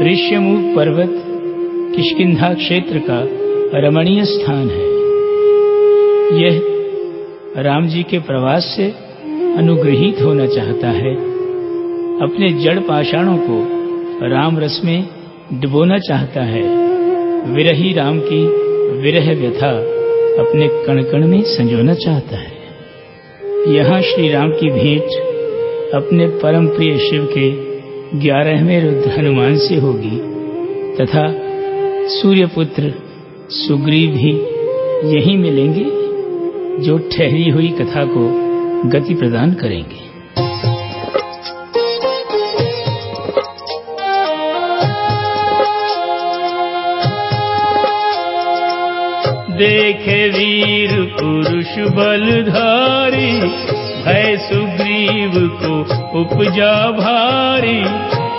ऋष्यमुख पर्वत किशकिंधा क्षेत्र का रमणीय स्थान है। यह राम जी के प्रवास से अनुग्रहित होना चाहता है। अपने जड़ पाषाणों को राम रस में डुबोना चाहता है। विरही राम की विरह व्यथा अपने कण कण में संजोना चाहता है। यहाँ श्री राम की भेंट अपने परम प्रिय शिव के ग्यारहवें रुद्र हनुमान से होगी, तथा सूर्यपुत्र सुग्रीव भी यही मिलेंगे जो ठहरी हुई कथा को गति प्रदान करेंगे। देखे वीर पुरुष बलधारी भय सुग्रीव को उपजा भारी।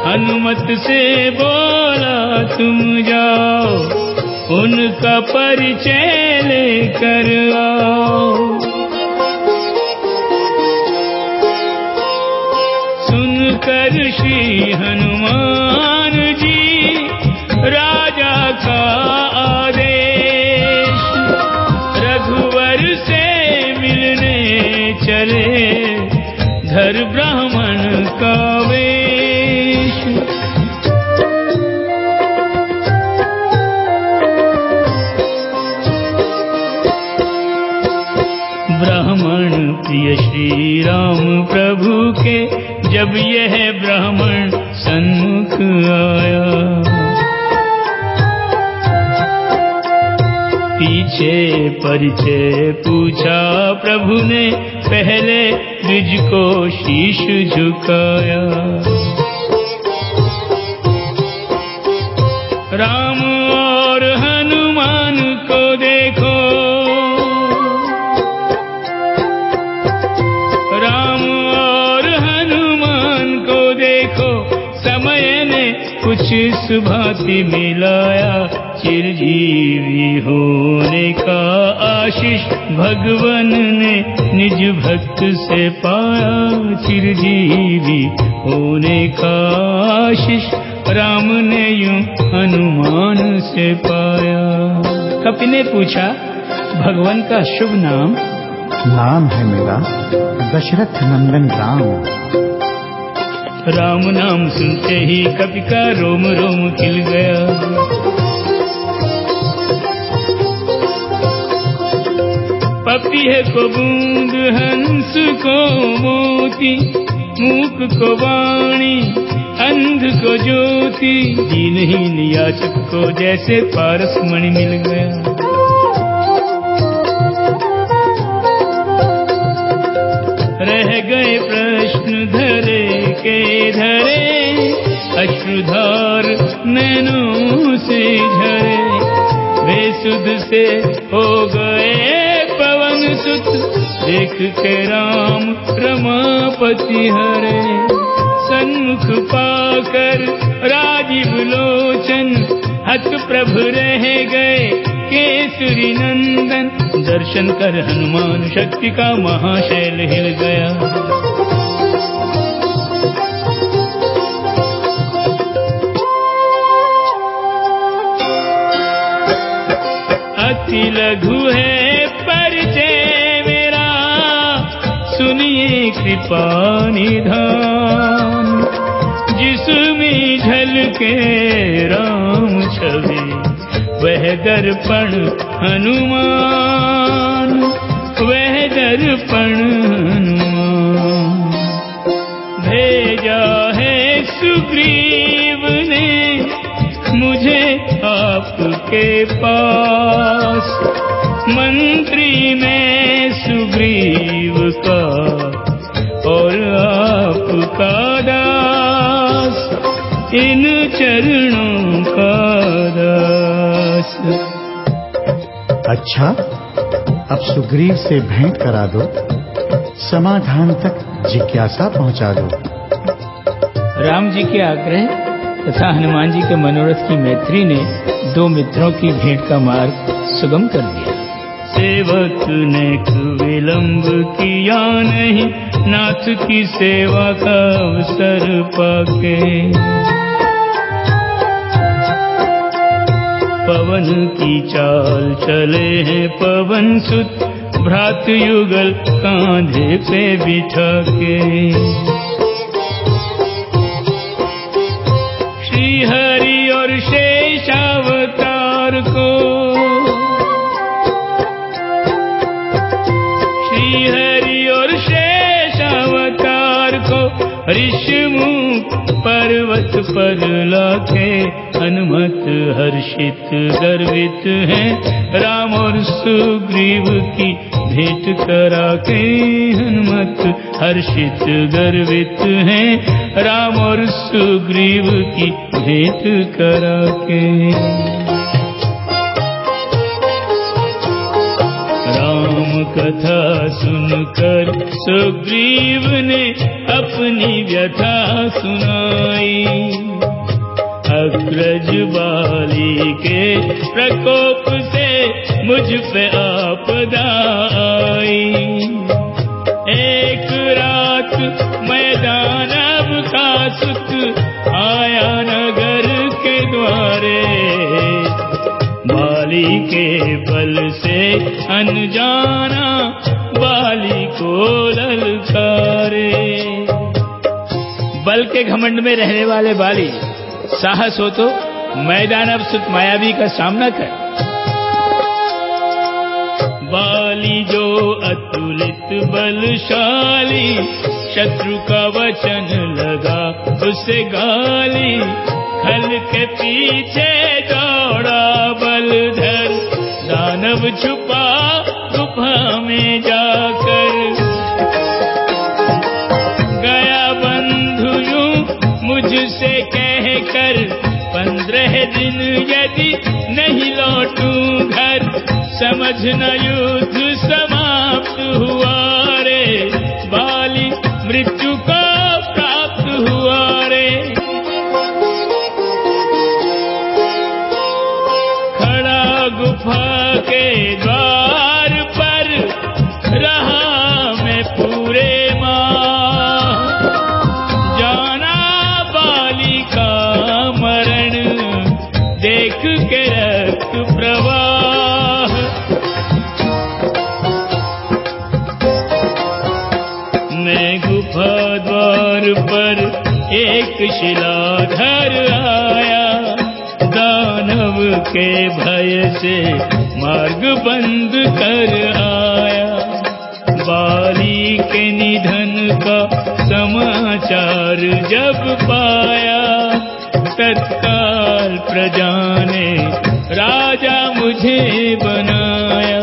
हनुमत से बोला तुम जाओ उनका परिचय लेकर आओ। सुनकर श्री हनुमान श्री राम प्रभु के, जब यह ब्राह्मण सन्मुख आया। पीछे परिचय पूछा प्रभु ने, पहले द्विज को शीश झुकाया। राम और हनुमान को देखो कुछ सुभाति मिलाया, चिरजीवी होने का आशीष भगवान ने निज भक्त से पाया। चिरजीवी होने का आशीष राम ने यूँ हनुमान से पाया। कपि ने पूछा, भगवान का शुभ नाम? नाम है मेरा दशरथ नंदन राम। राम नाम सुनते ही कपि का रोम रोम खिल गया। पपी है को बूंद हंस को मोती, मूक को वाणी, अंध को ज्योति दीनहीन याचक को जैसे पारस मणि मिल गया। रह गए प्रश्न धरे के धरे, अश्रुधार नैनों से झरे। वे सुध से हो गए पवन सुत, देख के राम रमापति हरे। सन्मुख पाकर राजीव लोचन, हत प्रभु रह गए केसरी नंदन। दर्शन कर हनुमान शक्ति का महाशैल हिल गया। अति लघु है परिचय मेरा। सुनिए कृपा निधान जिसमें झलके राम छवि, वह दर्पण हनुमान, वह दर्पण आपके पास मंत्री में सुग्रीव का और आपका दास इन चरणों का दास। अच्छा अब सुग्रीव से भेंट करा दो समाधान तक जिज्ञासा पहुँचा दो। राम जी के आग्रह तथा हनुमान जी के मनोरथ की मैत्री ने दो मित्रों की भेंट का मार्ग सुगम कर दिया। सेवक ने विलंब किया नहीं, नाथ की सेवा का अवसर पाके। पवन की चाल चले हैं पवन सुत भ्रात युगल कांधे पे बिठा के श्री हरि और शेषावतार को ऋषमुख पर्वत पर लाखे हनुमत हर्षित गर्वित हैं। राम और सुग्रीव की भेंट करा के हनुमत हर्षित गर्वित हैं। राम और सुग्रीव की भेंट करा के कथा सुनकर सुग्रीव ने अपनी व्यथा सुनाई। अग्रज बाली के प्रकोप से मुझ पे आपदा आई। एक रात मैदान अब का सुख आया अनजाना बाली को ललकारे बल के घमंड में रहने वाले बाली, साहस हो तो मैदान अब सुत मायावी का सामना कर। बाली जो अतुलित बलशाली, शत्रु का वचन लगा उसे गाली, खल के पीछे दौड़ा। दानव छुपा गुफा में जाकर। गया बंधु यूँ मुझसे कह कर पंद्रह दिन यदि नहीं लौटूं घर, समझना युद्ध समाप्त हुआ। एक शिलाधर आया, दानव के भय से मार्ग बंद कर आया। बाली के निधन का समाचार जब पाया, तत्काल प्रजा ने राजा मुझे बनाया।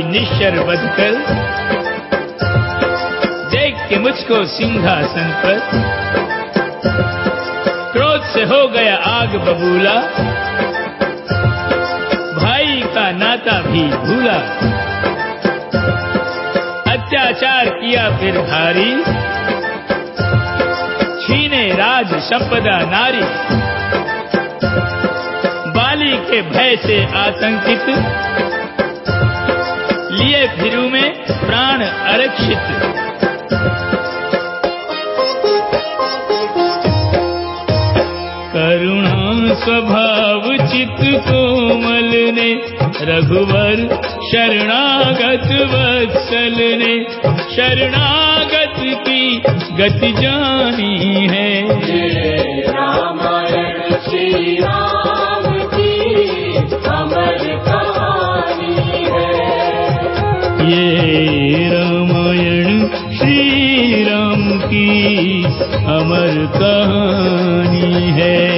बाली निश्चर बदकर देख के मुझको सिंहासन पर। क्रोध से हो गया आग बबूला। भाई का नाता भी भूला। अत्याचार किया फिर भारी। छीने राज संपदा नारी। बाली के भय से आतंकित। लिए फिरू में प्राण आरक्षित करुणा स्वभाव चित कोमल ने, रघुवर शरणागत वत्सल ने, शरणागत की गति जानी है। रामायण, श्री अमर कहानी है।